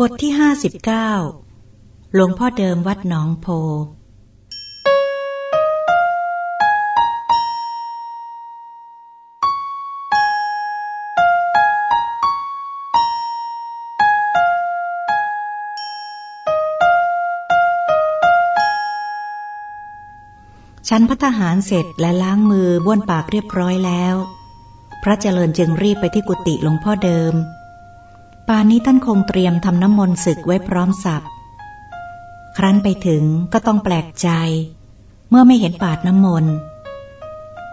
บทที่ห้าสิบเก้าหลวงพ่อเดิมวัดหนองโพชั้นพัฒหารเสร็จและล้างมือบ้วนปากเรียบร้อยแล้ว พระเจริญจึงรีบไปที่กุฏิหลวงพ่อเดิม ป่านนี้ท่านคงเตรียมทำน้ำมนต์ศึกไว้พร้อมสับครั้นไปถึงก็ต้องแปลกใจ เมื่อไม่เห็นปาดน้ำมนต์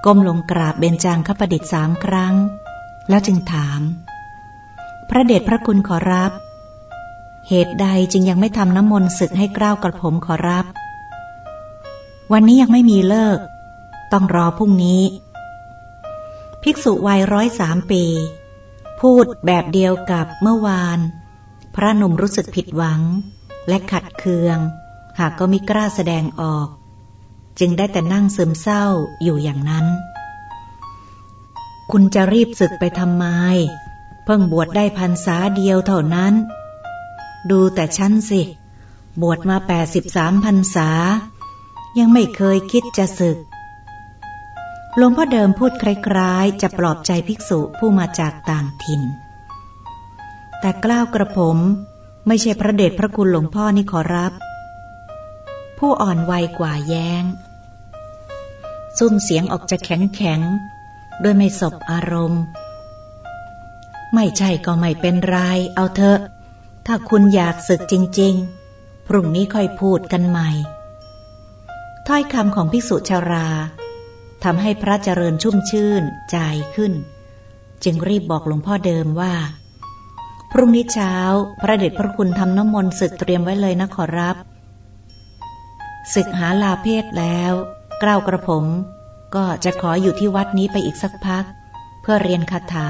ก้มลงกราบเบญจางคประดิษฐ์สามครั้ง แล้วจึงถาม พระเดชพระคุณขอรับ เหตุใดจึงยังไม่ทำน้ำมนต์ศึกให้กล้าวกระผมขอรับ วันนี้ยังไม่มีเลิก ต้องรอพรุ่งนี้ ภิกษุวัยร้อยสามปี พูดแบบเดียวกับเมื่อวาน พระนุ่มรู้สึกผิดหวัง และขัดเคือง หากก็มิกล้าแสดงออก จึงได้แต่นั่งซึมเศร้าอยู่อย่างนั้น คุณจะรีบศึกไปทำไม เพิ่งบวชได้พรรษาเดียวเท่านั้น ดูแต่ฉันสิ บวชมาแปดสิบสามพรรษา ยังไม่เคยคิดจะศึก หลวงพ่อเดิมพูดคล้ายๆ จะปลอบใจภิกษุผู้มาจากต่างถิ่น แต่กล้าวกระผมไม่ใช่พระเดชพระคุณหลวงพ่อนี่ขอรับ ผู้อ่อนวัยกว่าแย้งซุ่มเสียงออกจะแข็งแข็งโดยไม่สบอารมณ์ ไม่ใช่ก็ไม่เป็นไร เอาเถอะ ถ้าคุณอยากศึกจริง ๆ พรุ่งนี้ค่อยพูดกันใหม่ ถ้อยคำของภิกษุชารา ทำให้พระเจริญชุ่มชื่นใจขึ้น จึงรีบบอกหลวงพ่อเดิมว่า พรุ่งนี้เช้า พระเดชพระคุณทำน้ำมนต์ศึกเตรียมไว้เลยนะขอรับ ศึกหาลาเพศแล้วกล้าวกระผม ก็จะขออยู่ที่วัดนี้ไปอีกสักพัก เพื่อเรียนคาถา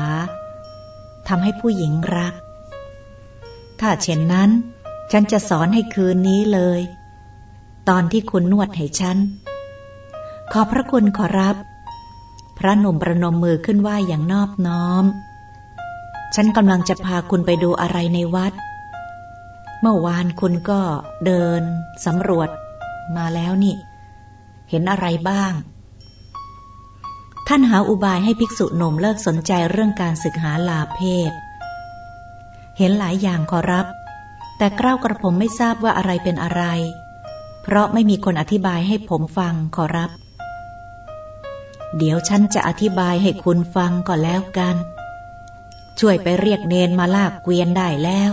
ทำให้ผู้หญิงรัก ถ้าเช่นนั้น ฉันจะสอนให้คืนนี้เลย ตอนที่คุณนวดให้ฉัน ขอพระคุณขอรับ พระหนุ่มประนมมือขึ้นไหวอย่างนอบน้อม ฉันกำลังจะพาคุณไปดูอะไรในวัด เมื่อวานคุณก็เดินสำรวจมาแล้วนี่ เห็นอะไรบ้าง ท่านหาอุบายให้ภิกษุหนุ่มเลิกสนใจเรื่องการศึกหาลาเพศ เห็นหลายอย่างขอรับ แต่กล้าวกระผมไม่ทราบว่าอะไรเป็นอะไร เพราะไม่มีคนอธิบายให้ผมฟังขอรับ เดี๋ยวฉันจะอธิบายให้คุณฟังก่อนแล้วกัน ช่วยไปเรียกเนนมาลากเกวียนได้แล้ว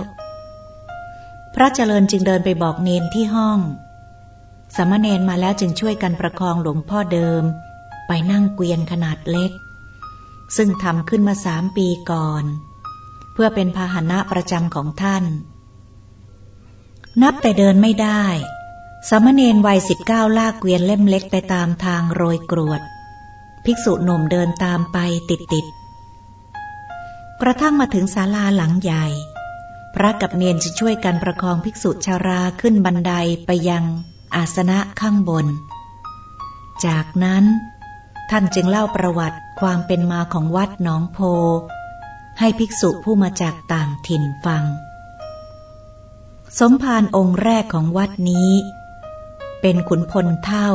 พระเจริญจึงเดินไปบอกเนนที่ห้อง สมณเณรมาแล้วจึงช่วยกันประคองหลวงพ่อเดิม ไปนั่งเกวียนขนาดเล็ก ซึ่งทำขึ้นมาสามปีก่อน เพื่อเป็นพาหนะประจำของท่าน นับแต่เดินไม่ได้ สมณเณรวัยสิบเก้าลากเกวียนเล่มเล็กไปตามทางโรยกรวด ภิกษุหนุ่มเดินตามไปติดติดกระทั่งมาถึงศาลาหลังใหญ่ พระกับเนียนจะช่วยกันประคองภิกษุชาราขึ้นบันไดไปยังอาสนะข้างบน จากนั้น ท่านจึงเล่าประวัติความเป็นมาของวัดหนองโพ ให้ภิกษุผู้มาจากต่างถิ่นฟัง สมภารองค์แรกของวัดนี้ เป็นขุนพลเท่า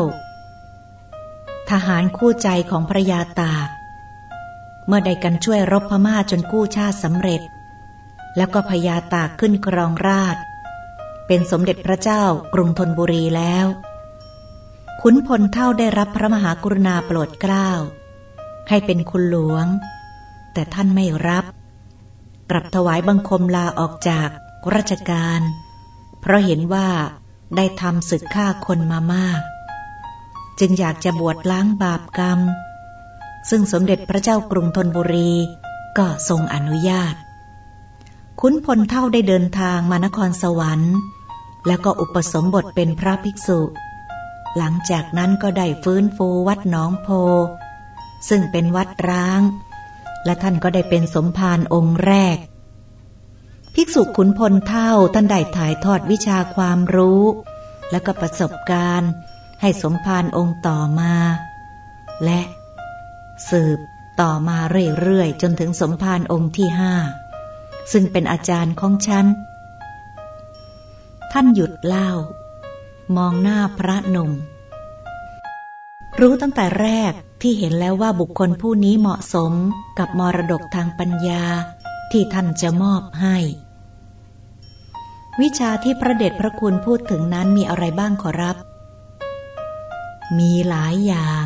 ทหารคู่ใจของพระยาตาก เมื่อได้กันช่วยรบพม่าจนกู้ชาติสำเร็จ แล้วก็พญาตากขึ้นครองราช เป็นสมเด็จพระเจ้ากรุงธนบุรีแล้ว ขุนพลเท่าได้รับพระมหากรุณาโปรดเกล้า ให้เป็นคุณหลวง แต่ท่านไม่รับ กลับถวายบังคมลาออกจากราชการ เพราะเห็นว่าได้ทำศึกฆ่าคนมามาก จึงอยากจะบวชล้างบาปกรรม ซึ่งสมเด็จพระเจ้ากรุงธนบุรีก็ทรงอนุญาตคุ้นพลเท่าได้เดินทางมานครสวรรค์ แล้วก็อุปสมบทเป็นพระภิกษุ หลังจากนั้นก็ได้ฟื้นฟูวัดหนองโพ ซึ่งเป็นวัดร้าง และท่านก็ได้เป็นสมภารองค์แรก ภิกษุขุนพลเท่าท่านได้ถ่ายทอดวิชาความรู้ และก็ประสบการณ์ ให้สมภารองค์ต่อมา และสืบต่อมาเรื่อยๆ จนถึงสมภารองค์ที่ห้า ซึ่งเป็นอาจารย์ของฉัน ท่านหยุดเล่า มองหน้าพระนม รู้ตั้งแต่แรกที่เห็นแล้วว่าบุคคลผู้นี้เหมาะสมกับมรดกทางปัญญาที่ท่านจะมอบให้ วิชาที่พระเดชพระคุณพูดถึงนั้นมีอะไรบ้างขอรับ มีหลายอย่าง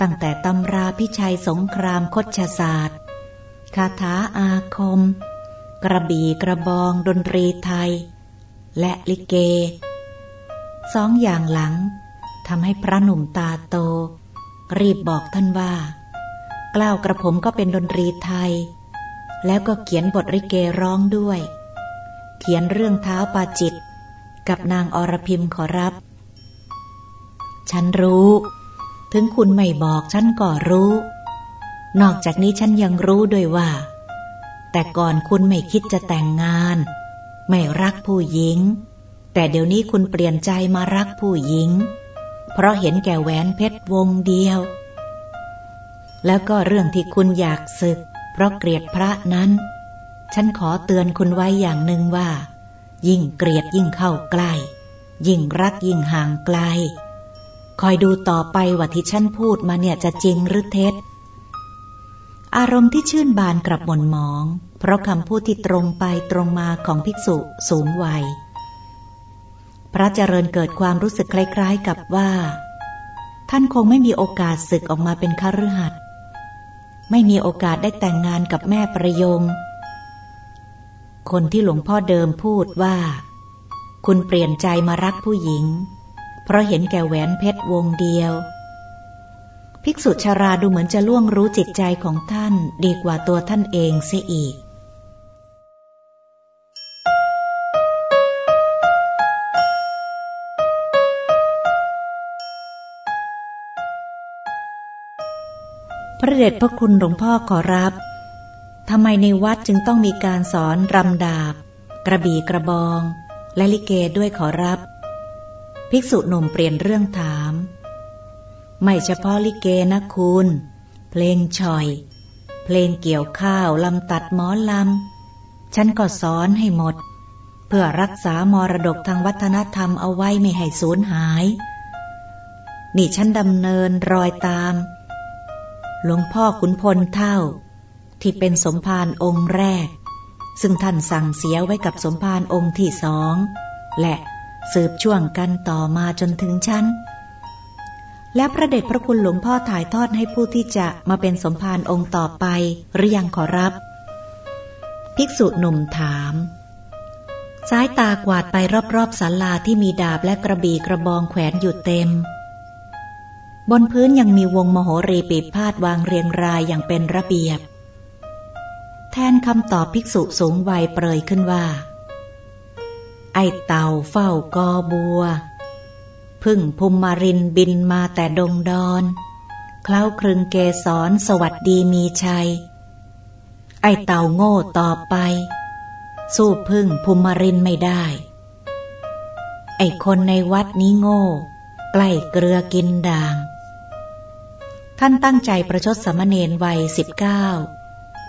ตั้งแต่ตำราพิชัยสงครามคชศาสตร์คาถาอาคม กระบี่กระบองดนตรีไทย และลิเก สองอย่างหลังทำให้พระหนุ่มตาโต รีบบอกท่านว่า กล้าวกระผมก็เป็นดนตรีไทย แล้วก็เขียนบทริเกร้องด้วย เขียนเรื่องเท้าปาจิต กับนางอรพิมขอรับ ฉันรู้ ถึงคุณไม่บอกฉันก็รู้ นอกจากนี้ฉันยังรู้ด้วยว่า แต่ก่อนคุณไม่คิดจะแต่งงาน ไม่รักผู้หญิง แต่เดี๋ยวนี้คุณเปลี่ยนใจมารักผู้หญิง เพราะเห็นแก่แหวนเพชรวงเดียว แล้วก็เรื่องที่คุณอยากศึก เพราะเกลียดพระนั้น ฉันขอเตือนคุณไว้อย่างหนึ่งว่า ยิ่งเกลียดยิ่งเข้าใกล้ยิ่งรักยิ่งห่างไกล คอยดูต่อไปว่าที่ฉันพูดมาเนี่ยจะจริงหรือเท็จ อารมณ์ที่ชื่นบานกลับหม่นหมอง เพราะคำพูดที่ตรงไปตรงมาของภิกษุสูงวัย พระเจริญเกิดความรู้สึกคล้ายๆกับว่า ท่านคงไม่มีโอกาสศึกออกมาเป็นคฤหัสถ์ไม่มีโอกาสได้แต่งงานกับแม่ประยง คนที่หลวงพ่อเดิมพูดว่า คุณเปลี่ยนใจมารักผู้หญิง เพราะเห็นแก่แหวนเพชรวงเดียว ภิกษุชาราดูเหมือนจะล่วงรู้จิตใจของท่านดีกว่าตัวท่านเองเสียอีกพระเดชพระคุณหลวงพ่อขอรับ ทำไมในวัดจึงต้องมีการสอนรำดาบ กระบี่กระบอง และลิเกด้วยขอรับ ภิกษุหนุ่มเปลี่ยนเรื่องถาม ไม่เฉพาะลิเกนะคุณ เพลงชอย เพลงเกี่ยวข้าวลำตัดหมอลำ ฉันก็สอนให้หมด เพื่อรักษามรดกทางวัฒนธรรมเอาไว้ไม่ให้สูญหาย นี่ฉันดำเนินรอยตาม หลวงพ่อขุนพลเท่า ที่เป็นสมภารองค์แรก ซึ่งท่านสั่งเสียไว้กับสมภารองค์ที่สอง และ สืบช่วงกันต่อมาจนถึงฉันและพระเดชพระคุณหลวงพ่อถ่ายทอดให้ผู้ที่จะมาเป็นสมภารองค์ต่อไปหรือยังขอรับ ภิกษุหนุ่มถามสายตากวาดไปรอบๆศาลาที่มีดาบและกระบี่กระบองแขวนอยู่เต็ม บนพื้นยังมีวงมโหรีปีพาดวางเรียงรายอย่างเป็นระเบียบ แทนคำตอบภิกษุสูงวัยเปรยขึ้นว่า ไอเต่าเฝ้ากอบัว พึ่งภูมิมารินบินมาแต่ดงดอนเคล้าครึงเกสรสวัสดีมีชัย ไอเต่าโง่ต่อไป สู้พึ่งภูมิมารินไม่ได้ ไอคนในวัดนี้โง่ ใกล้เกลือกินด่าง ท่านตั้งใจประชดสมณเณรวัยสิบเก้า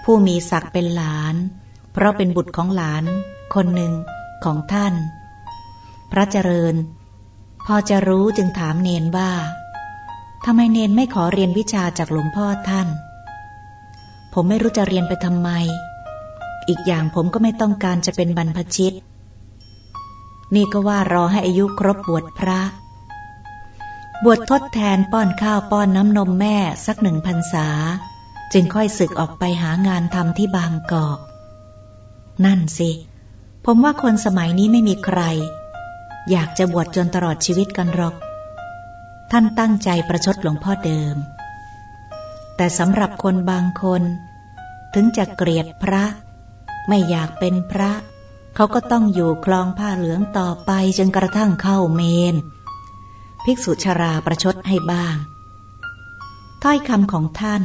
ผู้มีศักดิ์เป็นหลาน เพราะเป็นบุตรของหลานคนหนึ่ง ของท่าน พระเจริญ พอจะรู้จึงถามเนนว่าทำไมเนนไม่ขอเรียนวิชาจากหลวงพ่อท่าน ผมไม่รู้จะเรียนไปทำไม อีกอย่างผมก็ไม่ต้องการจะเป็นบรรพชิต นี่ก็ว่ารอให้อายุครบบวชพระ บวชทดแทนป้อนข้าวป้อนน้ำนมแม่สักหนึ่งพรรษา จึงค่อยศึกออกไปหางานทำที่บางกอก นั่นสิ ผมว่าคนสมัยนี้ไม่มีใคร อยากจะบวชจนตลอดชีวิตกันหรอก ท่านตั้งใจประชดหลวงพ่อเดิม แต่สำหรับคนบางคน ถึงจะเกลียดพระ ไม่อยากเป็นพระ เขาก็ต้องอยู่คลองผ้าเหลืองต่อไปจนกระทั่งเข้าเมน ภิกษุชราประชดให้บ้าง ถ้อยคำของท่าน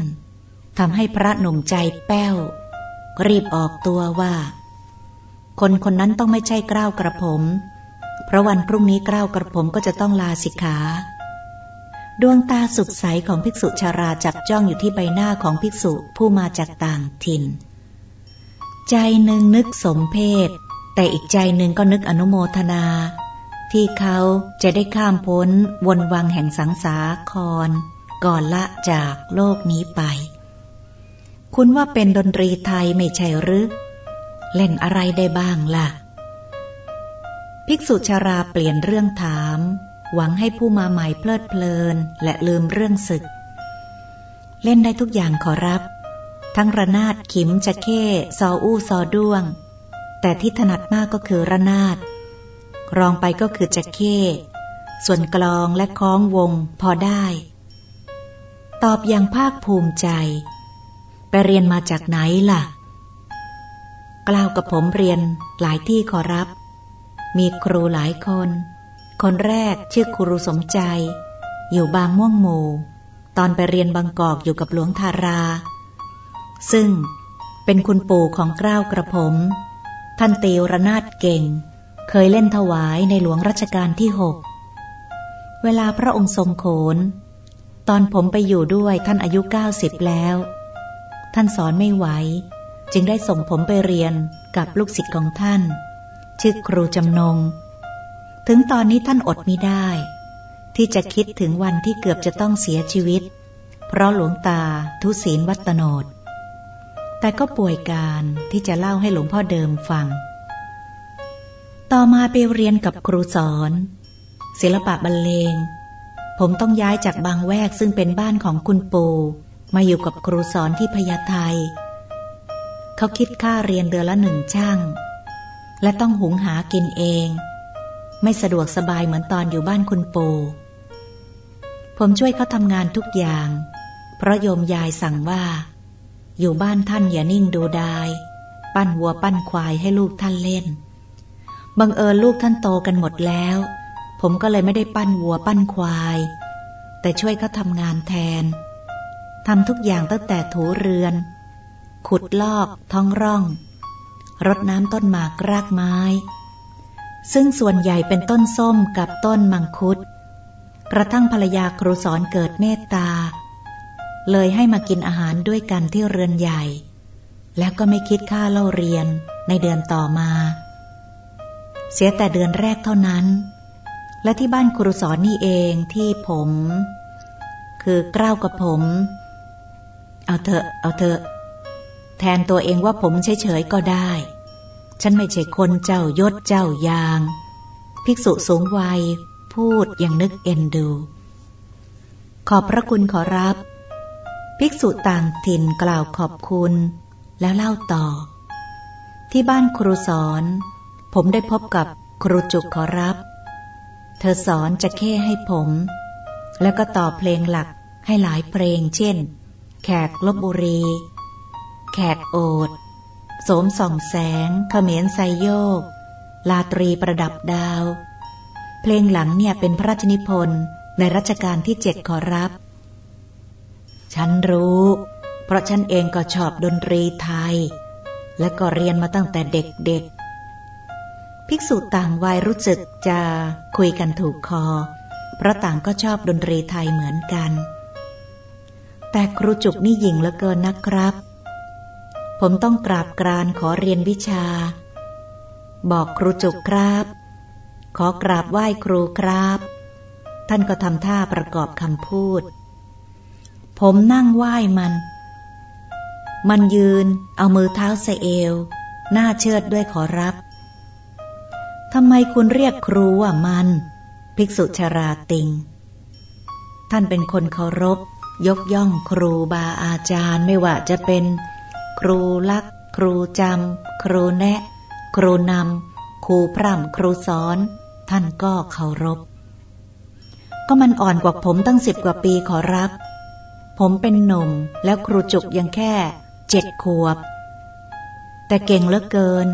ทำให้พระหนุ่มใจแป้ว รีบออกตัวว่า คนคนนั้นต้องไม่ใช่กล้าวกระผม เพราะวันพรุ่งนี้เกล้ากระผมก็จะต้องลาสิกขา ดวงตาสุขใสของภิกษุชาราจับจ้องอยู่ที่ใบหน้าของภิกษุผู้มาจากต่างถิ่น ใจหนึ่งนึกสมเพศ แต่อีกใจหนึ่งก็นึกอนุโมทนา ที่เขาจะได้ข้ามพ้นวนวังแห่งสังสาคร ก่อนละจากโลกนี้ไป คุณว่าเป็นดนตรีไทยไม่ใช่หรือ เล่นอะไรได้บ้างล่ะ ภิกษุชาราเปลี่ยนเรื่องถาม หวังให้ผู้มาใหม่เพลิดเพลินและลืมเรื่องศึก เล่นได้ทุกอย่างขอรับ ทั้งระนาดขิมจะเข้ซออู้ซอด้วง แต่ที่ถนัดมากก็คือระนาด รองไปก็คือจะเข้ส่วนกลองและคล้องวงพอได้ ตอบอย่างภาคภูมิใจ ไปเรียนมาจากไหนล่ะ กล่าวกับผมเรียนหลายที่ขอรับ มีครูหลายคน คนแรกชื่อครูสมใจ อยู่บางม่วงหมู่ ตอนไปเรียนบางกอกอยู่กับหลวงทารา ซึ่งเป็นคุณปู่ของกล้าวกระผม ท่านตีระนาดเก่ง เคยเล่นถวายในหลวงรัชกาลที่หกเวลาพระองค์ทรงโขน ตอนผมไปอยู่ด้วยท่านอายุเก้าสิบแล้ว ท่านสอนไม่ไหว จึงได้ส่งผมไปเรียนกับลูกศิษย์ของท่าน ชื่อครูจำนง ถึงตอนนี้ท่านอดไม่ได้ ที่จะคิดถึงวันที่เกือบจะต้องเสียชีวิต เพราะหลวงตาทุศีลวัตโนดแต่ก็ป่วยการที่จะเล่าให้หลวงพ่อเดิมฟัง ต่อมาไปเรียนกับครูสอน ศิลปะบรรเลง ผมต้องย้ายจากบางแวกซึ่งเป็นบ้านของคุณปูมาอยู่กับครูสอนที่พญาไท เขาคิดค่าเรียนเดือนละหนึ่งช่าง และต้องหุงหากินเอง ไม่สะดวกสบายเหมือนตอนอยู่บ้านคุณปูผมช่วยเขาทำงานทุกอย่าง เพราะโยมยายสั่งว่า อยู่บ้านท่านอย่านิ่งดูดาย ปั้นวัวปั้นควายให้ลูกท่านเล่น บังเอิญลูกท่านโตกันหมดแล้ว ผมก็เลยไม่ได้ปั้นวัวปั้นควาย แต่ช่วยเขาทำงานแทนทำทุกอย่างตั้งแต่ถูเรือน ขุดลอกท้องร่อง รดน้ำต้นหมากรากไม้ ซึ่งส่วนใหญ่เป็นต้นส้มกับต้นมังคุด กระทั่งภรรยาครูสอนเกิดเมตตา เลยให้มากินอาหารด้วยกันที่เรือนใหญ่ แล้วก็ไม่คิดค่าเล่าเรียนในเดือนต่อมา เสียแต่เดือนแรกเท่านั้น และที่บ้านครูสอนนี่เองที่ผม คือกล้าวกับผม เอาเถอะเอาเถอะ แทนตัวเองว่าผมเฉยๆก็ได้ ฉันไม่ใช่คนเจ้ายศเจ้ายาง ภิกษุสูงวัย พูดอย่างนึกเอ็นดู ขอบพระคุณขอรับ ภิกษุต่างถิ่นกล่าวขอบคุณ แล้วเล่าต่อ ที่บ้านครูสอน ผมได้พบกับครูจุกขอรับ เธอสอนจะแค่ให้ผม แล้วก็ต่อเพลงหลักให้หลายเพลง เช่น แขกลบบุรี แขกโอด โสมส่องแสงเขมรไซโยก ลาตรีประดับดาว เพลงหลังเนี่ยเป็นพระราชนิพนธ์ในรัชกาลที่เจ็ดขอรับ ฉันรู้ เพราะฉันเองก็ชอบดนตรีไทย และก็เรียนมาตั้งแต่เด็กๆ ภิกษุต่างวัยรู้สึกจะคุยกันถูกคอ เพราะต่างก็ชอบดนตรีไทยเหมือนกันแต่ครูจุกนี่หยิ่งเหลือเกินนะครับ ผมต้องกราบกรานขอเรียนวิชา บอกครูจุกครับ ขอกราบไหว้ครูครับ ท่านก็ทำท่าประกอบคำพูด ผมนั่งไหว้มัน มันยืนเอามือเท้าเสเอว หน้าเชิดด้วยขอรับทำไมคุณเรียกครูว่ามัน ภิกษุชาราติง ท่านเป็นคนเคารพ ยกย่องครูบาอาจารย์ไม่ว่าจะเป็น ครูลัก ครูจำ ครูแนะ ครูนำ ครูพร่ำครูสอน ท่านก็เคารพ ก็มันอ่อนกว่าผมตั้งสิบกว่าปีขอรับ ผมเป็นหนุ่มแล้วครูจุกยังแค่เจ็ดขวบ แต่เก่งเหลือเกิน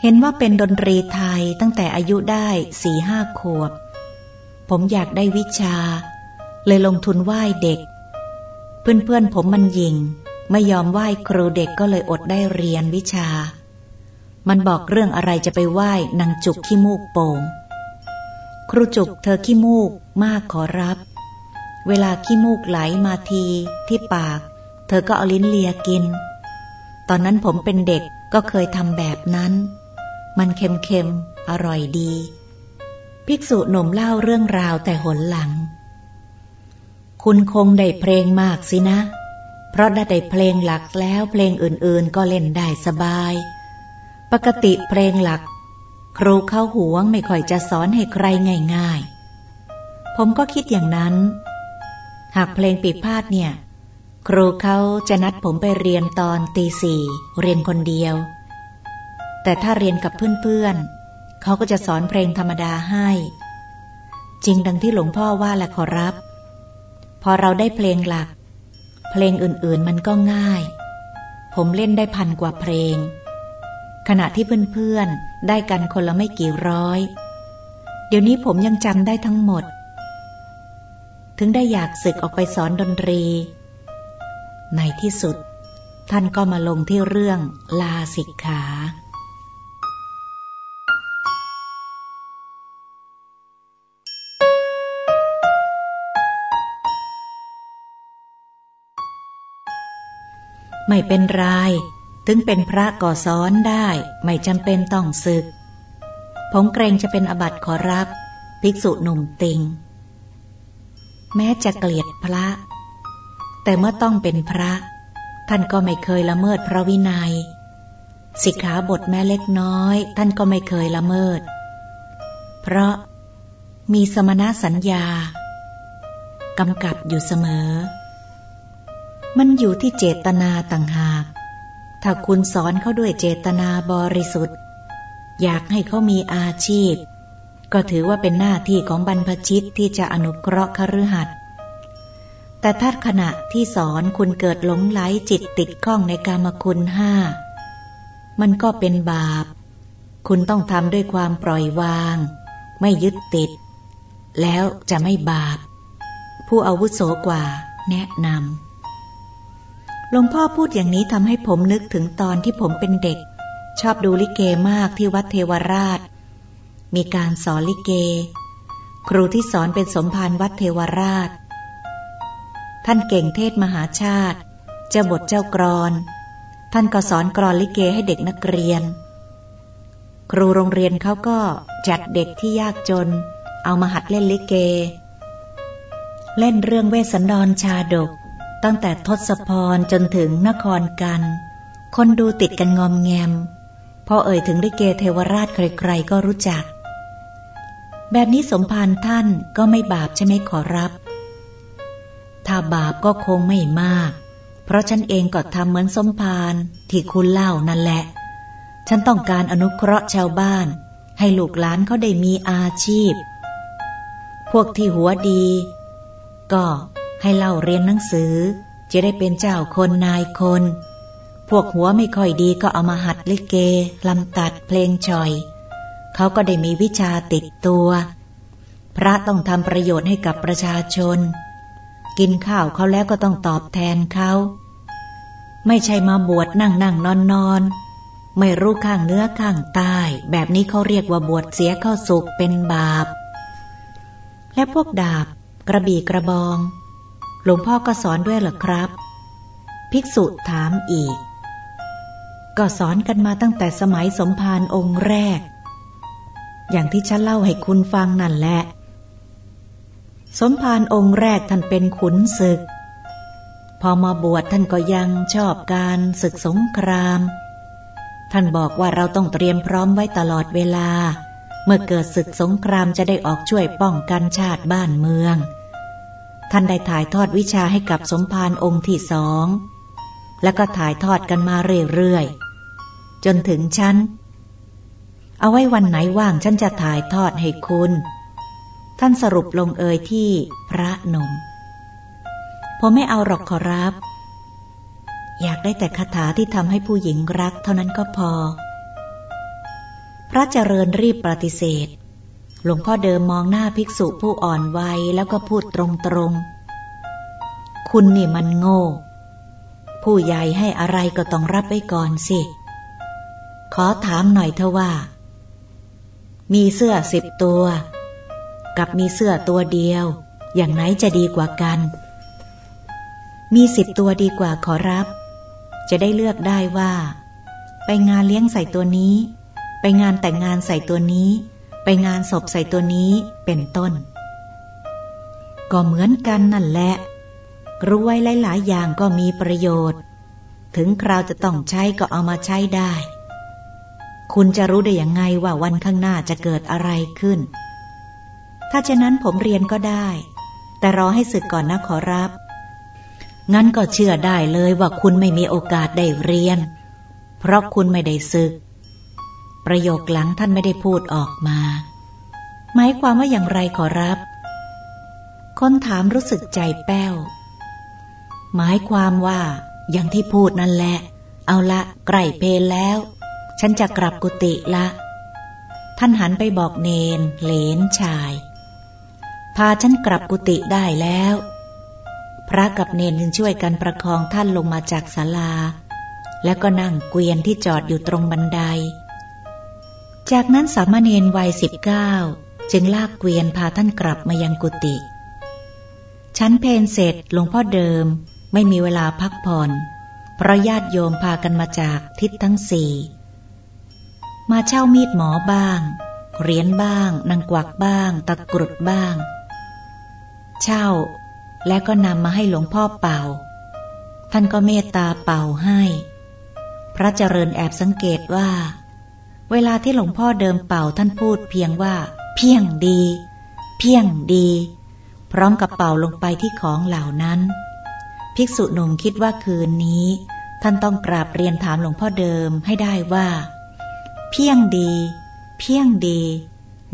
เห็นว่าเป็นดนตรีไทยตั้งแต่อายุได้สี่ห้าขวบ ผมอยากได้วิชา เลยลงทุนไหว้เด็ก เพื่อนๆผมมันยิง ไม่ยอมไหว้ครูเด็กก็เลยอดได้เรียนวิชา มันบอกเรื่องอะไรจะไปไหว้นางจุกขี้มูกโป่ง ครูจุกเธอขี้มูกมากขอรับ เวลาขี้มูกไหลมาทีที่ปาก เธอก็เอาลิ้นเลียกิน ตอนนั้นผมเป็นเด็กก็เคยทำแบบนั้น มันเค็มๆ อร่อยดี ภิกษุหนุ่มเล่าเรื่องราวแต่หนหลัง คุณคงได้เพลงมากสินะ เพราะได้เพลงหลักแล้วเพลงอื่นๆก็เล่นได้สบาย ปกติเพลงหลัก ครูเข้าหวงไม่ค่อยจะสอนให้ใครง่ายๆ ผมก็คิดอย่างนั้น หากเพลงปีพาดเนี่ย ครูเขาจะนัดผมไปเรียนตอนตีสี่เรียนคนเดียว แต่ถ้าเรียนกับเพื่อนๆเขาก็จะสอนเพลงธรรมดาให้ จริงดังที่หลวงพ่อว่าแหละขอรับ พอเราได้เพลงหลัก เพลงอื่นๆมันก็ง่าย ผมเล่นได้พันกว่าเพลง ขณะที่เพื่อนๆ ได้กันคนละไม่กี่ร้อย เดี๋ยวนี้ผมยังจำได้ทั้งหมด ถึงได้อยากศึกออกไปสอนดนตรี ในที่สุด ท่านก็มาลงที่เรื่องลาสิกขา ไม่เป็นไรถึงเป็นพระก่อสอนได้ ไม่จำเป็นต้องศึก ผมเกรงจะเป็นอบัติขอรับ ภิกษุหนุ่มติง แม้จะเกลียดพระ แต่เมื่อต้องเป็นพระ ท่านก็ไม่เคยละเมิดพระวินัย สิกขาบทแม้เล็กน้อย ท่านก็ไม่เคยละเมิด เพราะมีสมณสัญญากำกับอยู่เสมอ มันอยู่ที่เจตนาต่างหาก ถ้าคุณสอนเขาด้วยเจตนาบริสุทธิ์ อยากให้เขามีอาชีพ ก็ถือว่าเป็นหน้าที่ของบรรพชิตที่จะอนุเคราะห์คฤหัสถ์แต่ถ้าขณะที่สอนคุณเกิดหลงไหลจิตติดข้องในกามคุณห้า มันก็เป็นบาป คุณต้องทำด้วยความปล่อยวาง ไม่ยึดติด แล้วจะไม่บาป ผู้อาวุโสกว่าแนะนำ หลวงพ่อพูดอย่างนี้ทำให้ผมนึกถึงตอนที่ผมเป็นเด็ก ชอบดูลิเกมากที่วัดเทวราช มีการสอนลิเก ครูที่สอนเป็นสมภารวัดเทวราช ท่านเก่งเทศมหาชาติ เจ้าบทเจ้ากรอน ท่านก็สอนกรอนลิเกให้เด็กนักเรียน ครูโรงเรียนเขาก็จัดเด็กที่ยากจน เอามาหัดเล่นลิเก เล่นเรื่องเวสสันดรชาดก ตั้งแต่ทศพรจนถึงนครกัน คนดูติดกันงอมแงม พอเอ่ยถึงลิเกเทวราชใครๆก็รู้จัก แบบนี้สมภารท่านก็ไม่บาปใช่ไหมขอรับ ถ้าบาปก็คงไม่มาก เพราะฉันเองก็ทำเหมือนสมภารที่คุณเล่านั่นแหละ ฉันต้องการอนุเคราะห์ชาวบ้าน ให้ลูกหลานเขาได้มีอาชีพ พวกที่หัวดี ก็ ให้เล่าเรียนหนังสือ จะได้เป็นเจ้าคนนายคน พวกหัวไม่ค่อยดีก็เอามาหัดลิเกลำตัดเพลงชอย เขาก็ได้มีวิชาติดตัว พระต้องทำประโยชน์ให้กับประชาชน กินข้าวเขาแล้วก็ต้องตอบแทนเขา ไม่ใช่มาบวชนั่งนั่งนอนนอนไม่รู้ข้างเนื้อข้างใต้ แบบนี้เขาเรียกว่าบวชเสียเข้าสุกเป็นบาป และพวกดาบ กระบี่กระบอง หลวงพ่อก็สอนด้วยเหรอครับ ภิกษุถามอีก ก็สอนกันมาตั้งแต่สมัยสมภารองค์แรก อย่างที่ฉันเล่าให้คุณฟังนั่นแหละ สมภารองค์แรกท่านเป็นขุนศึก พอมาบวชท่านก็ยังชอบการศึกสงคราม ท่านบอกว่าเราต้องเตรียมพร้อมไว้ตลอดเวลา เมื่อเกิดศึกสงครามจะได้ออกช่วยป้องกันชาติบ้านเมือง ท่านได้ถ่ายทอดวิชาให้กับสมภารองค์ที่สอง แล้วก็ถ่ายทอดกันมาเรื่อยๆ จนถึงฉัน เอาไว้วันไหนว่างฉันจะถ่ายทอดให้คุณ ท่านสรุปลงเอยที่พระนม ผมไม่เอาหรอกขอรับ อยากได้แต่คาถาที่ทำให้ผู้หญิงรักเท่านั้นก็พอ พระเจริญรีบปฏิเสธ หลวงพ่อเดิมมองหน้าภิกษุผู้อ่อนวัยแล้วก็พูดตรงๆ คุณนี่มันโง่ ผู้ใหญ่ให้อะไรก็ต้องรับไว้ก่อนสิ ขอถามหน่อยเถอะว่า มีเสื้อสิบตัว กับมีเสื้อตัวเดียว อย่างไหนจะดีกว่ากัน มีสิบตัวดีกว่าขอรับ จะได้เลือกได้ว่า ไปงานเลี้ยงใส่ตัวนี้ ไปงานแต่งงานใส่ตัวนี้ ไปงานศพใส่ตัวนี้เป็นต้น ก็เหมือนกันนั่นแหละรวยหลาย ๆ อย่างก็มีประโยชน์ ถึงคราวจะต้องใช้ก็เอามาใช้ได้ คุณจะรู้ได้อย่างไงว่าวันข้างหน้าจะเกิดอะไรขึ้น ถ้าเช่นนั้นผมเรียนก็ได้ แต่รอให้ศึกก่อนนะขอรับ งั้นก็เชื่อได้เลยว่าคุณไม่มีโอกาสได้เรียน เพราะคุณไม่ได้ศึก ประโยคหลังท่านไม่ได้พูดออกมา หมายความว่าอย่างไรขอรับ คนถามรู้สึกใจแป้ว หมายความว่าอย่างที่พูดนั่นแหละ เอาละไกรเพลแล้ว ฉันจะกลับกุฏิละ ท่านหันไปบอกเนน เหลนชาย พาฉันกลับกุฏิได้แล้ว พระกับเนนจึงช่วยกันประคองท่านลงมาจากศาลา แล้วก็นั่งเกวียนที่จอดอยู่ตรงบันได จากนั้นสามเณรวัยสิบเก้าจึงลากเกวียนพาท่านกลับมายังกุฏิชั้นเพนเสร็จหลวงพ่อเดิมไม่มีเวลาพักผ่อน เพราะญาติโยมพากันมาจากทิศทั้งสี่ มาเช่ามีดหมอบ้างเหรียญบ้างนางกวักบ้าง ตะกรุดบ้าง เช่า และก็นำมาให้หลวงพ่อเป่า ท่านก็เมตตาเป่าให้ พระเจริญแอบสังเกตว่า เวลาที่หลวงพ่อเดิมเป่าท่านพูดเพียงว่า เพียงดี เพียงดี พร้อมกับเป่าลงไปที่ของเหล่านั้น ภิกษุหนุ่มคิดว่าคืนนี้ ท่านต้องกราบเรียนถามหลวงพ่อเดิมให้ได้ว่า เพียงดี เพียงดี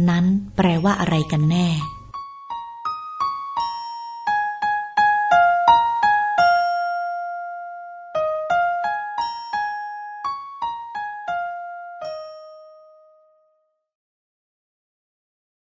นั้นแปลว่าอะไรกันแน่